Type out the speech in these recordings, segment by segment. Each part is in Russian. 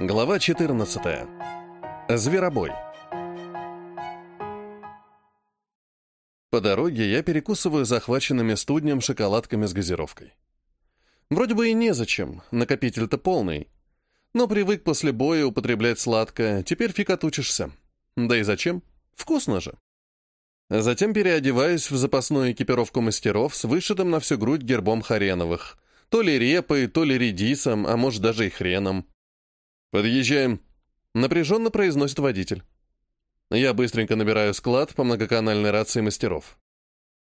Глава 14. Зверобой. По дороге я перекусываю захваченными студнем шоколадками с газировкой. Вроде бы и незачем, накопитель-то полный. Но привык после боя употреблять сладкое, теперь фиг отучишься. Да и зачем? Вкусно же. Затем переодеваюсь в запасную экипировку мастеров с вышитым на всю грудь гербом Хареновых. То ли репой, то ли редисом, а может даже и хреном. «Подъезжаем», — напряженно произносит водитель. Я быстренько набираю склад по многоканальной рации мастеров.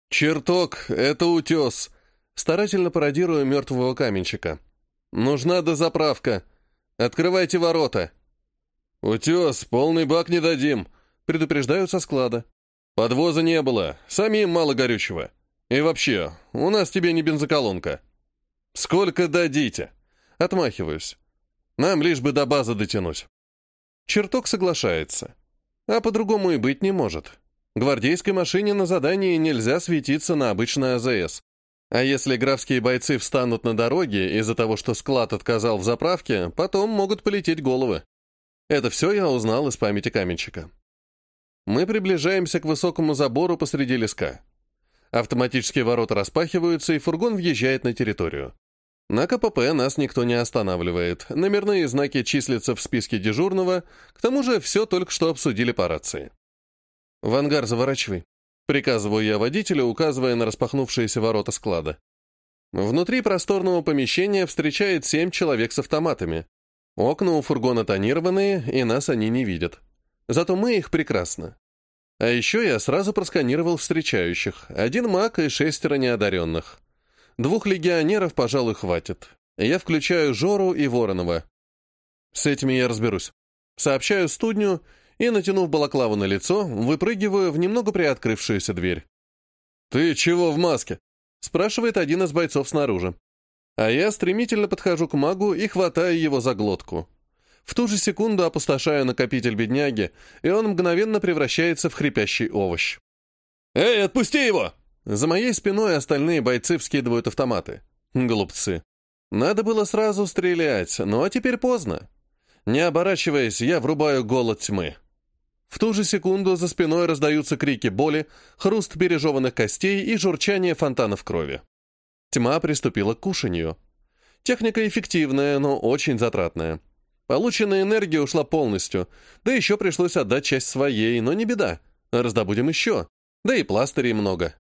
«Черток, это утес!» Старательно пародирую мертвого каменщика. «Нужна дозаправка. Открывайте ворота». «Утес, полный бак не дадим», — предупреждают со склада. «Подвоза не было, самим мало горючего. И вообще, у нас тебе не бензоколонка». «Сколько дадите?» Отмахиваюсь. Нам лишь бы до базы дотянуть. Черток соглашается. А по-другому и быть не может. Гвардейской машине на задании нельзя светиться на обычной АЗС. А если графские бойцы встанут на дороге из-за того, что склад отказал в заправке, потом могут полететь головы. Это все я узнал из памяти каменщика. Мы приближаемся к высокому забору посреди леска. Автоматические ворота распахиваются, и фургон въезжает на территорию. На КПП нас никто не останавливает. Номерные знаки числятся в списке дежурного, к тому же все только что обсудили по рации. «В ангар заворачивай», — приказываю я водителю, указывая на распахнувшиеся ворота склада. Внутри просторного помещения встречает семь человек с автоматами. Окна у фургона тонированные, и нас они не видят. Зато мы их прекрасно. А еще я сразу просканировал встречающих. Один маг и шестеро неодаренных. Двух легионеров, пожалуй, хватит. Я включаю Жору и Воронова. С этими я разберусь. Сообщаю студню и, натянув балаклаву на лицо, выпрыгиваю в немного приоткрывшуюся дверь. «Ты чего в маске?» — спрашивает один из бойцов снаружи. А я стремительно подхожу к магу и хватаю его за глотку. В ту же секунду опустошаю накопитель бедняги, и он мгновенно превращается в хрипящий овощ. «Эй, отпусти его!» За моей спиной остальные бойцы вскидывают автоматы. Глупцы. Надо было сразу стрелять, но теперь поздно. Не оборачиваясь, я врубаю голод тьмы. В ту же секунду за спиной раздаются крики боли, хруст пережеванных костей и журчание фонтанов крови. Тьма приступила к кушанию. Техника эффективная, но очень затратная. Полученная энергия ушла полностью, да еще пришлось отдать часть своей, но не беда. Раздобудем еще. Да и пластырей много.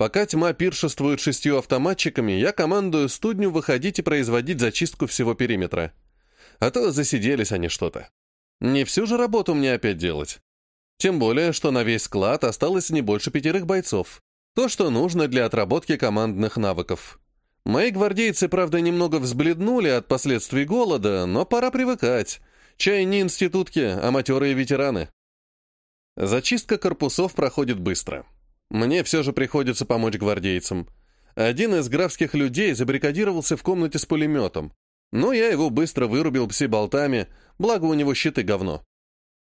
Пока тьма пиршествует шестью автоматчиками, я командую студню выходить и производить зачистку всего периметра. А то засиделись они что-то. Не всю же работу мне опять делать. Тем более, что на весь склад осталось не больше пятерых бойцов. То, что нужно для отработки командных навыков. Мои гвардейцы, правда, немного взбледнули от последствий голода, но пора привыкать. Чай не институтки, а матерые ветераны. Зачистка корпусов проходит быстро. Мне все же приходится помочь гвардейцам. Один из графских людей забаррикадировался в комнате с пулеметом, но я его быстро вырубил пси-болтами, благо у него щиты говно.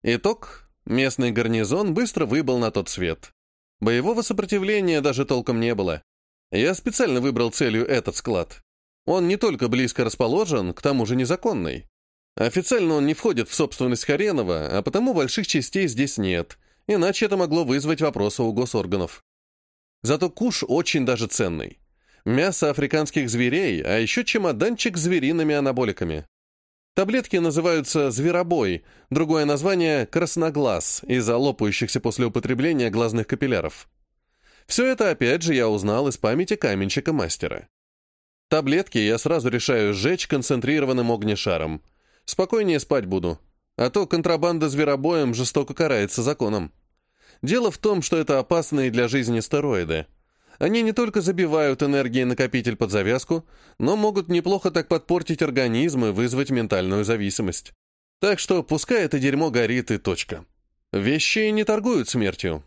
Итог — местный гарнизон быстро выбыл на тот свет. Боевого сопротивления даже толком не было. Я специально выбрал целью этот склад. Он не только близко расположен, к тому же незаконный. Официально он не входит в собственность Харенова, а потому больших частей здесь нет — иначе это могло вызвать вопросы у госорганов. Зато куш очень даже ценный. Мясо африканских зверей, а еще чемоданчик с звериными анаболиками. Таблетки называются «зверобой», другое название — «красноглаз» из-за лопающихся после употребления глазных капилляров. Все это, опять же, я узнал из памяти каменщика-мастера. Таблетки я сразу решаю сжечь концентрированным огнешаром. Спокойнее спать буду. А то контрабанда зверобоем жестоко карается законом. Дело в том, что это опасные для жизни стероиды. Они не только забивают энергии накопитель под завязку, но могут неплохо так подпортить организм и вызвать ментальную зависимость. Так что пускай это дерьмо горит и точка. Вещи не торгуют смертью.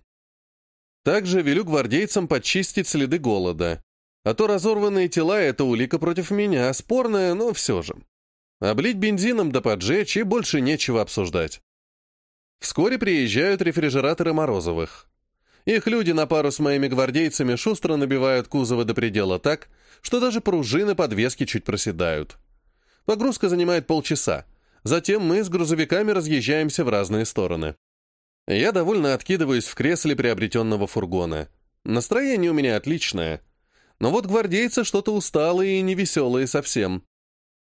Также велю гвардейцам подчистить следы голода. А то разорванные тела — это улика против меня, спорная, но все же. Облить бензином да поджечь, и больше нечего обсуждать. Вскоре приезжают рефрижераторы Морозовых. Их люди на пару с моими гвардейцами шустро набивают кузовы до предела так, что даже пружины подвески чуть проседают. Погрузка занимает полчаса, Затем мы с грузовиками разъезжаемся в разные стороны. Я довольно откидываюсь в кресле приобретенного фургона. Настроение у меня отличное. Но вот гвардейцы что-то усталые и невеселые совсем.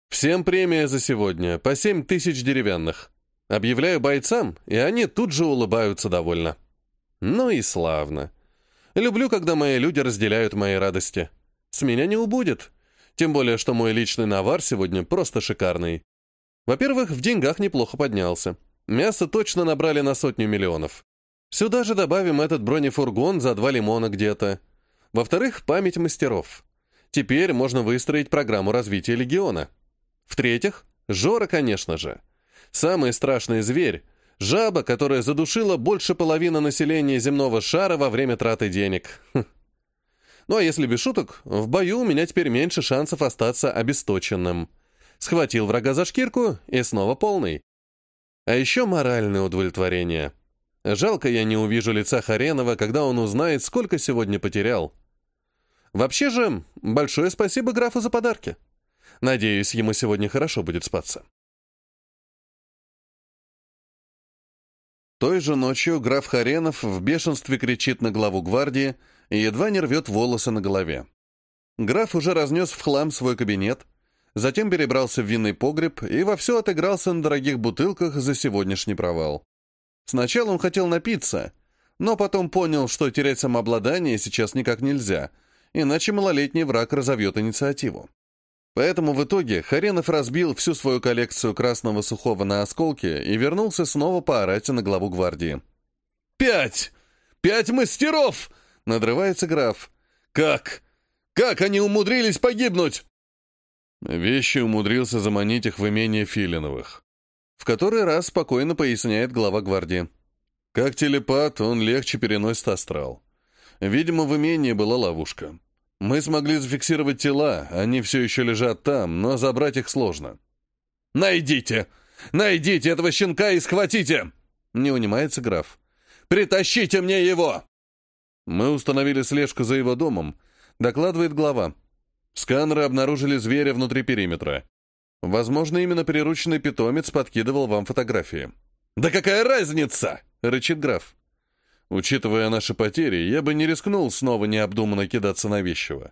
Всем премия за сегодня, по семь тысяч деревянных. Объявляю бойцам, и они тут же улыбаются довольно. Ну и славно. Люблю, когда мои люди разделяют мои радости. С меня не убудет. Тем более, что мой личный навар сегодня просто шикарный. Во-первых, в деньгах неплохо поднялся. Мясо точно набрали на сотню миллионов. Сюда же добавим этот бронефургон за два лимона где-то. Во-вторых, память мастеров. Теперь можно выстроить программу развития легиона. В-третьих, Жора, конечно же. Самый страшный зверь — жаба, которая задушила больше половины населения земного шара во время траты денег. Хм. Ну а если без шуток, в бою у меня теперь меньше шансов остаться обесточенным. Схватил врага за шкирку и снова полный. А еще моральное удовлетворение. Жалко я не увижу лица Харенова, когда он узнает, сколько сегодня потерял. Вообще же, большое спасибо графу за подарки. Надеюсь, ему сегодня хорошо будет спаться. Той же ночью граф Харенов в бешенстве кричит на главу гвардии и едва не рвет волосы на голове. Граф уже разнес в хлам свой кабинет, затем перебрался в винный погреб и вовсю отыгрался на дорогих бутылках за сегодняшний провал. Сначала он хотел напиться, но потом понял, что терять самообладание сейчас никак нельзя, иначе малолетний враг разовьет инициативу. Поэтому в итоге Харенов разбил всю свою коллекцию красного сухого на осколки и вернулся снова поорать на главу гвардии. «Пять! Пять мастеров!» — надрывается граф. «Как? Как они умудрились погибнуть?» Вещи умудрился заманить их в имение Филиновых. В который раз спокойно поясняет глава гвардии. Как телепат, он легче переносит астрал. Видимо, в имении была ловушка. Мы смогли зафиксировать тела, они все еще лежат там, но забрать их сложно. «Найдите! Найдите этого щенка и схватите!» Не унимается граф. «Притащите мне его!» Мы установили слежку за его домом, докладывает глава. Сканеры обнаружили зверя внутри периметра. Возможно, именно прирученный питомец подкидывал вам фотографии. «Да какая разница?» — рычит граф. Учитывая наши потери, я бы не рискнул снова необдуманно кидаться на вещего.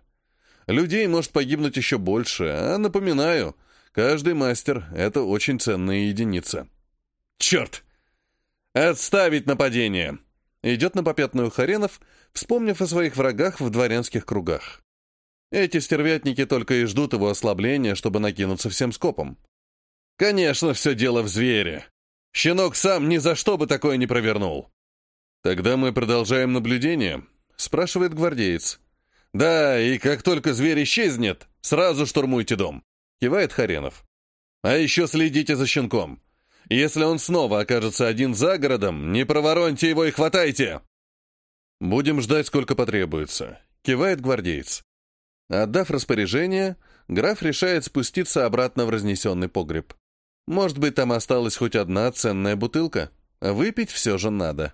Людей может погибнуть еще больше, а напоминаю, каждый мастер — это очень ценная единица. Черт! Отставить нападение! Идет на попятную Харенов, вспомнив о своих врагах в дворянских кругах. Эти стервятники только и ждут его ослабления, чтобы накинуться всем скопом. Конечно, все дело в звере. Щенок сам ни за что бы такое не провернул. «Тогда мы продолжаем наблюдение?» — спрашивает гвардеец. «Да, и как только зверь исчезнет, сразу штурмуйте дом», — кивает Харенов. «А еще следите за щенком. Если он снова окажется один за городом, не провороньте его и хватайте!» «Будем ждать, сколько потребуется», — кивает гвардеец. Отдав распоряжение, граф решает спуститься обратно в разнесенный погреб. Может быть, там осталась хоть одна ценная бутылка? Выпить все же надо.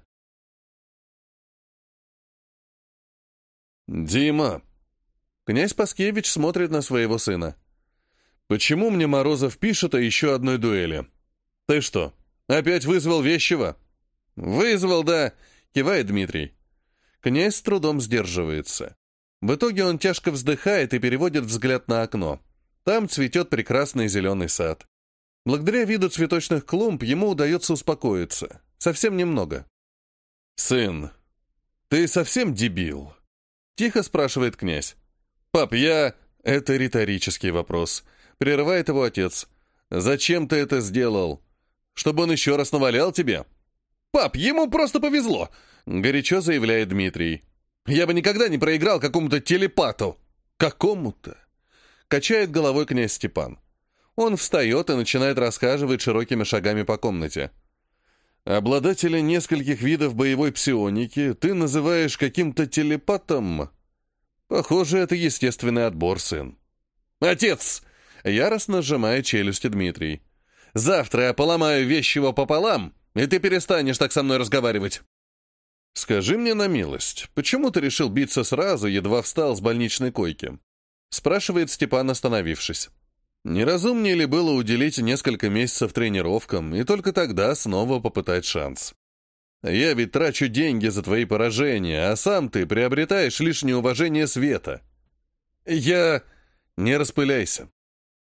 «Дима!» Князь Паскевич смотрит на своего сына. «Почему мне Морозов пишет о еще одной дуэли? Ты что, опять вызвал вещего?» «Вызвал, да!» — кивает Дмитрий. Князь с трудом сдерживается. В итоге он тяжко вздыхает и переводит взгляд на окно. Там цветет прекрасный зеленый сад. Благодаря виду цветочных клумб ему удается успокоиться. Совсем немного. «Сын, ты совсем дебил?» Тихо спрашивает князь. «Пап, я...» Это риторический вопрос. Прерывает его отец. «Зачем ты это сделал? Чтобы он еще раз навалял тебе?» «Пап, ему просто повезло!» Горячо заявляет Дмитрий. «Я бы никогда не проиграл какому-то телепату!» «Какому-то?» Качает головой князь Степан. Он встает и начинает расхаживать широкими шагами по комнате. Обладателя нескольких видов боевой псионики ты называешь каким-то телепатом? Похоже, это естественный отбор, сын. Отец! Яростно сжимая челюсти Дмитрий. Завтра я поломаю вещего пополам, и ты перестанешь так со мной разговаривать. Скажи мне на милость, почему ты решил биться сразу, едва встал с больничной койки? Спрашивает Степан, остановившись. Неразумнее ли было уделить несколько месяцев тренировкам и только тогда снова попытать шанс? Я ведь трачу деньги за твои поражения, а сам ты приобретаешь лишнее уважение света. Я... Не распыляйся.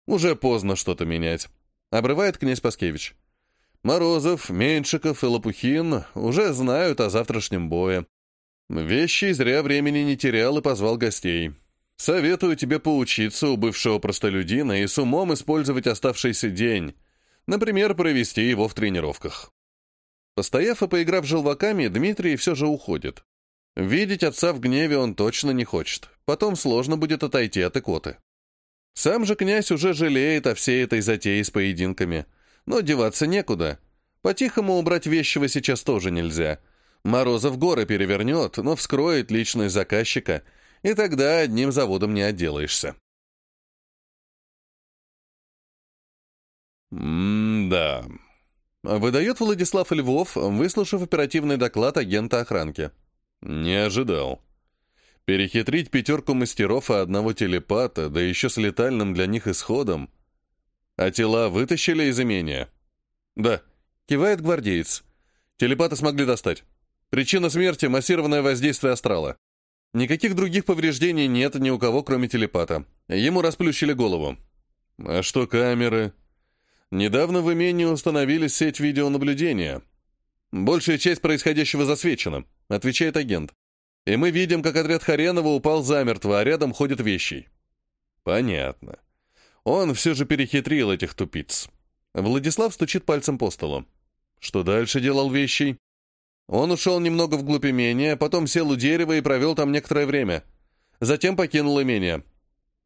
Уже поздно что-то менять. Обрывает князь Паскевич. Морозов, Меньшиков и Лопухин уже знают о завтрашнем бое. Вещи зря времени не терял и позвал гостей. Советую тебе поучиться у бывшего простолюдина и с умом использовать оставшийся день. Например, провести его в тренировках. Постояв и поиграв желваками, Дмитрий все же уходит. Видеть отца в гневе он точно не хочет. Потом сложно будет отойти от икоты. Сам же князь уже жалеет о всей этой затее с поединками. Но деваться некуда. По-тихому убрать вещего сейчас тоже нельзя. Морозов горы перевернет, но вскроет личность заказчика, и тогда одним заводом не отделаешься. «М-да», Выдает Владислав Львов, выслушав оперативный доклад агента охранки. Не ожидал. Перехитрить пятерку мастеров и одного телепата, да еще с летальным для них исходом. А тела вытащили из имения? Да, кивает гвардеец. Телепата смогли достать. Причина смерти — массированное воздействие астрала. Никаких других повреждений нет ни у кого, кроме телепата. Ему расплющили голову. А что камеры? Недавно в имении установили сеть видеонаблюдения. Большая часть происходящего засвечена, отвечает агент. И мы видим, как отряд Харенова упал замертво, а рядом ходят вещи. Понятно. Он все же перехитрил этих тупиц. Владислав стучит пальцем по столу. Что дальше делал вещи? Он ушел немного вглубь имения, потом сел у дерева и провел там некоторое время. Затем покинул имение.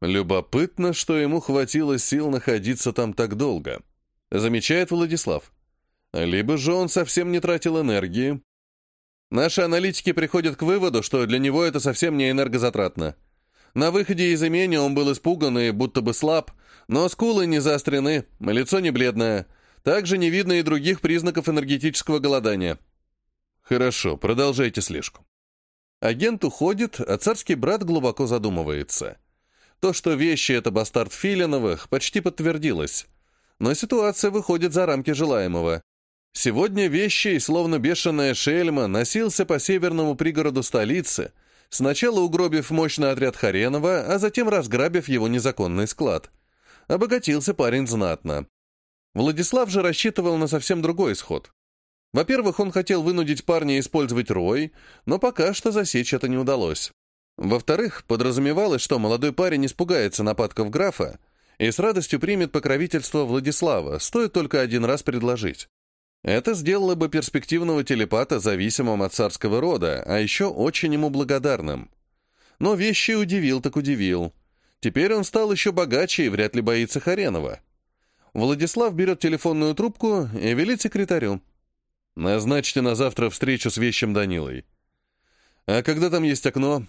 Любопытно, что ему хватило сил находиться там так долго замечает Владислав. Либо же он совсем не тратил энергии. Наши аналитики приходят к выводу, что для него это совсем не энергозатратно. На выходе из имения он был испуган и будто бы слаб, но скулы не заострены, лицо не бледное. Также не видно и других признаков энергетического голодания. Хорошо, продолжайте слежку. Агент уходит, а царский брат глубоко задумывается. То, что вещи — это бастард Филиновых, почти подтвердилось но ситуация выходит за рамки желаемого. Сегодня вещи, словно бешеная шельма, носился по северному пригороду столицы, сначала угробив мощный отряд Харенова, а затем разграбив его незаконный склад. Обогатился парень знатно. Владислав же рассчитывал на совсем другой исход. Во-первых, он хотел вынудить парня использовать рой, но пока что засечь это не удалось. Во-вторых, подразумевалось, что молодой парень испугается нападков графа, и с радостью примет покровительство Владислава, стоит только один раз предложить. Это сделало бы перспективного телепата зависимым от царского рода, а еще очень ему благодарным. Но вещи удивил так удивил. Теперь он стал еще богаче и вряд ли боится Харенова. Владислав берет телефонную трубку и велит секретарю. «Назначьте на завтра встречу с вещим Данилой». «А когда там есть окно?»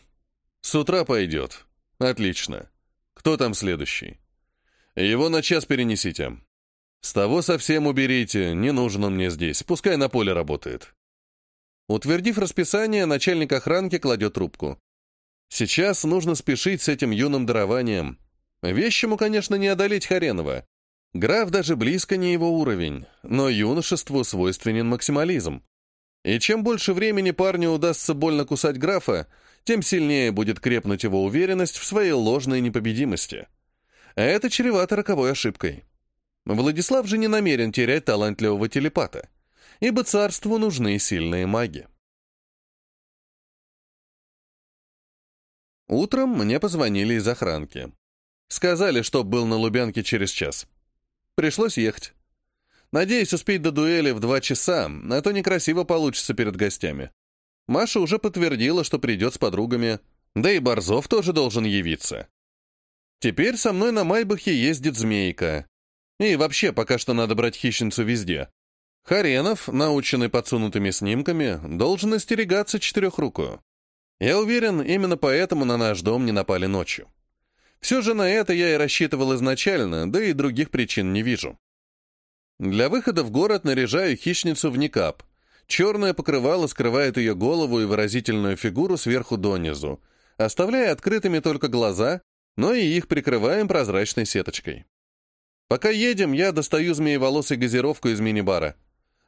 «С утра пойдет». «Отлично. Кто там следующий?» Его на час перенесите. С того совсем уберите, не нужен он мне здесь, пускай на поле работает. Утвердив расписание, начальник охранки кладет трубку. Сейчас нужно спешить с этим юным дарованием. Вещему, конечно, не одолеть Харенова. Граф даже близко не его уровень, но юношеству свойственен максимализм. И чем больше времени парню удастся больно кусать графа, тем сильнее будет крепнуть его уверенность в своей ложной непобедимости. А это чревато роковой ошибкой. Владислав же не намерен терять талантливого телепата, ибо царству нужны сильные маги. Утром мне позвонили из охранки. Сказали, что был на Лубянке через час. Пришлось ехать. Надеюсь успеть до дуэли в два часа, а то некрасиво получится перед гостями. Маша уже подтвердила, что придет с подругами, да и Борзов тоже должен явиться. Теперь со мной на Майбахе ездит Змейка. И вообще, пока что надо брать хищницу везде. Харенов, наученный подсунутыми снимками, должен остерегаться четырехрукую. Я уверен, именно поэтому на наш дом не напали ночью. Все же на это я и рассчитывал изначально, да и других причин не вижу. Для выхода в город наряжаю хищницу в никап. Черное покрывало скрывает ее голову и выразительную фигуру сверху донизу, оставляя открытыми только глаза но и их прикрываем прозрачной сеточкой. Пока едем, я достаю змееволосой газировку из мини-бара.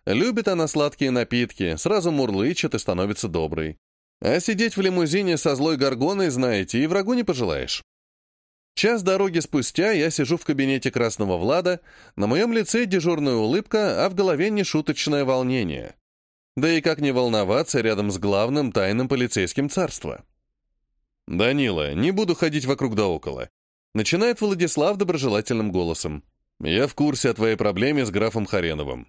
Любит она сладкие напитки, сразу мурлычет и становится доброй. А сидеть в лимузине со злой горгоной, знаете, и врагу не пожелаешь. Час дороги спустя я сижу в кабинете Красного Влада, на моем лице дежурная улыбка, а в голове нешуточное волнение. Да и как не волноваться рядом с главным тайным полицейским царства. «Данила, не буду ходить вокруг да около», — начинает Владислав доброжелательным голосом. «Я в курсе о твоей проблеме с графом Хареновым.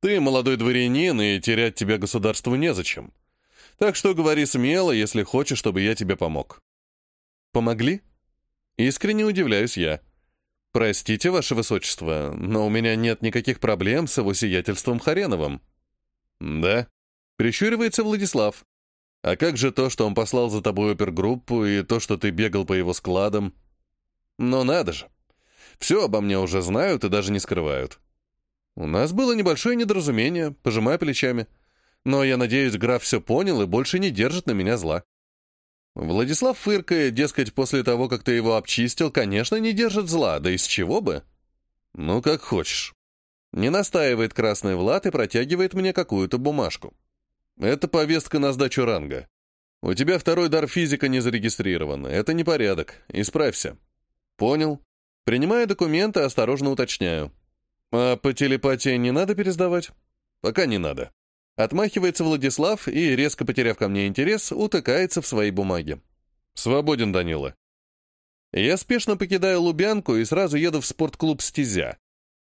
Ты молодой дворянин, и терять тебя государству незачем. Так что говори смело, если хочешь, чтобы я тебе помог». «Помогли?» Искренне удивляюсь я. «Простите, ваше высочество, но у меня нет никаких проблем с его сиятельством Хареновым». «Да?» — прищуривается Владислав. «А как же то, что он послал за тобой опергруппу, и то, что ты бегал по его складам?» «Но надо же. Все обо мне уже знают и даже не скрывают. У нас было небольшое недоразумение, пожимая плечами. Но я надеюсь, граф все понял и больше не держит на меня зла». Владислав фыркает, дескать, после того, как ты его обчистил, конечно, не держит зла, да из чего бы? Ну, как хочешь. Не настаивает красный Влад и протягивает мне какую-то бумажку. Это повестка на сдачу ранга. У тебя второй дар физика не зарегистрирован. Это непорядок. Исправься. Понял. Принимая документы, осторожно уточняю. А по телепатии не надо пересдавать? Пока не надо. Отмахивается Владислав и, резко потеряв ко мне интерес, утыкается в свои бумаги. «Свободен, Данила». Я спешно покидаю Лубянку и сразу еду в спортклуб «Стезя».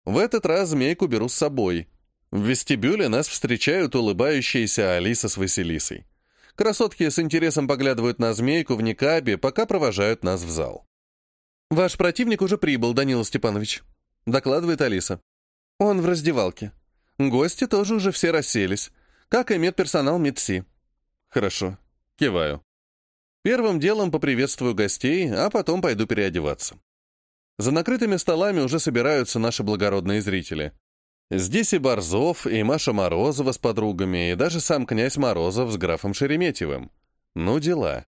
В этот раз змейку беру с собой. В вестибюле нас встречают улыбающиеся Алиса с Василисой. Красотки с интересом поглядывают на змейку в никабе, пока провожают нас в зал. «Ваш противник уже прибыл, Данила Степанович», — докладывает Алиса. «Он в раздевалке. Гости тоже уже все расселись, как и медперсонал МедСи. Хорошо. Киваю. Первым делом поприветствую гостей, а потом пойду переодеваться. За накрытыми столами уже собираются наши благородные зрители. Здесь и Борзов, и Маша Морозова с подругами, и даже сам князь Морозов с графом Шереметьевым. Ну, дела.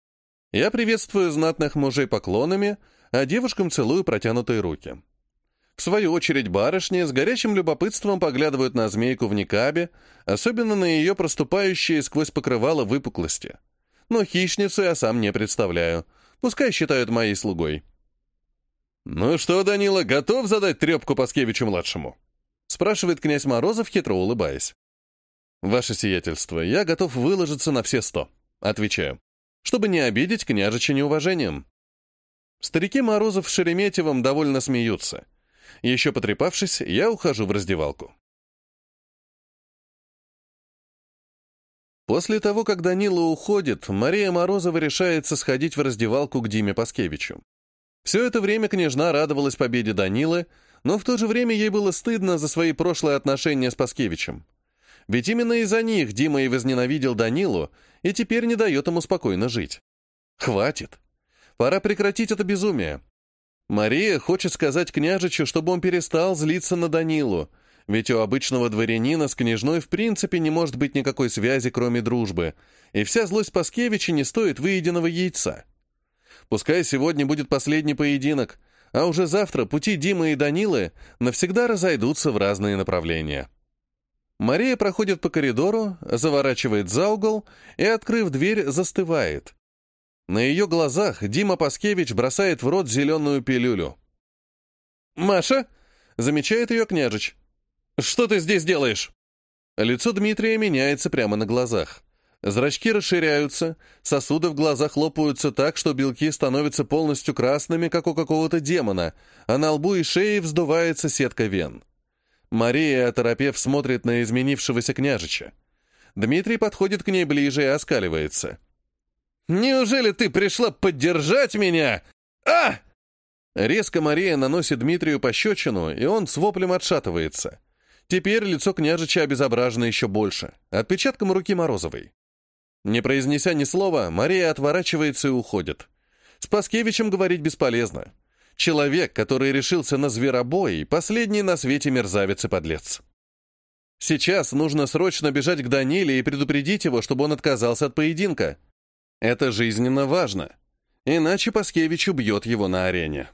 Я приветствую знатных мужей поклонами, а девушкам целую протянутые руки. В свою очередь барышни с горячим любопытством поглядывают на змейку в никабе, особенно на ее проступающие сквозь покрывало выпуклости. Но хищницу я сам не представляю. Пускай считают моей слугой. «Ну что, Данила, готов задать трепку Паскевичу-младшему?» спрашивает князь Морозов, хитро улыбаясь. «Ваше сиятельство, я готов выложиться на все сто», отвечаю, чтобы не обидеть княжича неуважением. Старики Морозов с Шереметьевым довольно смеются — еще потрепавшись, я ухожу в раздевалку. После того, как Данила уходит, Мария Морозова решается сходить в раздевалку к Диме Паскевичу. Все это время княжна радовалась победе Данилы, но в то же время ей было стыдно за свои прошлые отношения с Паскевичем. Ведь именно из-за них Дима и возненавидел Данилу, и теперь не дает ему спокойно жить. Хватит. Пора прекратить это безумие. Мария хочет сказать княжичу, чтобы он перестал злиться на Данилу, ведь у обычного дворянина с княжной в принципе не может быть никакой связи, кроме дружбы, и вся злость Паскевича не стоит выеденного яйца. Пускай сегодня будет последний поединок, а уже завтра пути Димы и Данилы навсегда разойдутся в разные направления. Мария проходит по коридору, заворачивает за угол и, открыв дверь, застывает. На ее глазах Дима Паскевич бросает в рот зеленую пилюлю. «Маша!» — замечает ее княжич. «Что ты здесь делаешь?» Лицо Дмитрия меняется прямо на глазах. Зрачки расширяются, сосуды в глазах лопаются так, что белки становятся полностью красными, как у какого-то демона, а на лбу и шее вздувается сетка вен. Мария, оторопев, смотрит на изменившегося княжича. Дмитрий подходит к ней ближе и оскаливается. Неужели ты пришла поддержать меня? А!» Резко Мария наносит Дмитрию пощечину, и он с воплем отшатывается. Теперь лицо княжича обезображено еще больше, отпечатком руки Морозовой. Не произнеся ни слова, Мария отворачивается и уходит. С Паскевичем говорить бесполезно. Человек, который решился на зверобой, последний на свете мерзавец и подлец. Сейчас нужно срочно бежать к Даниле и предупредить его, чтобы он отказался от поединка. Это жизненно важно. Иначе Паскевич убьет его на арене.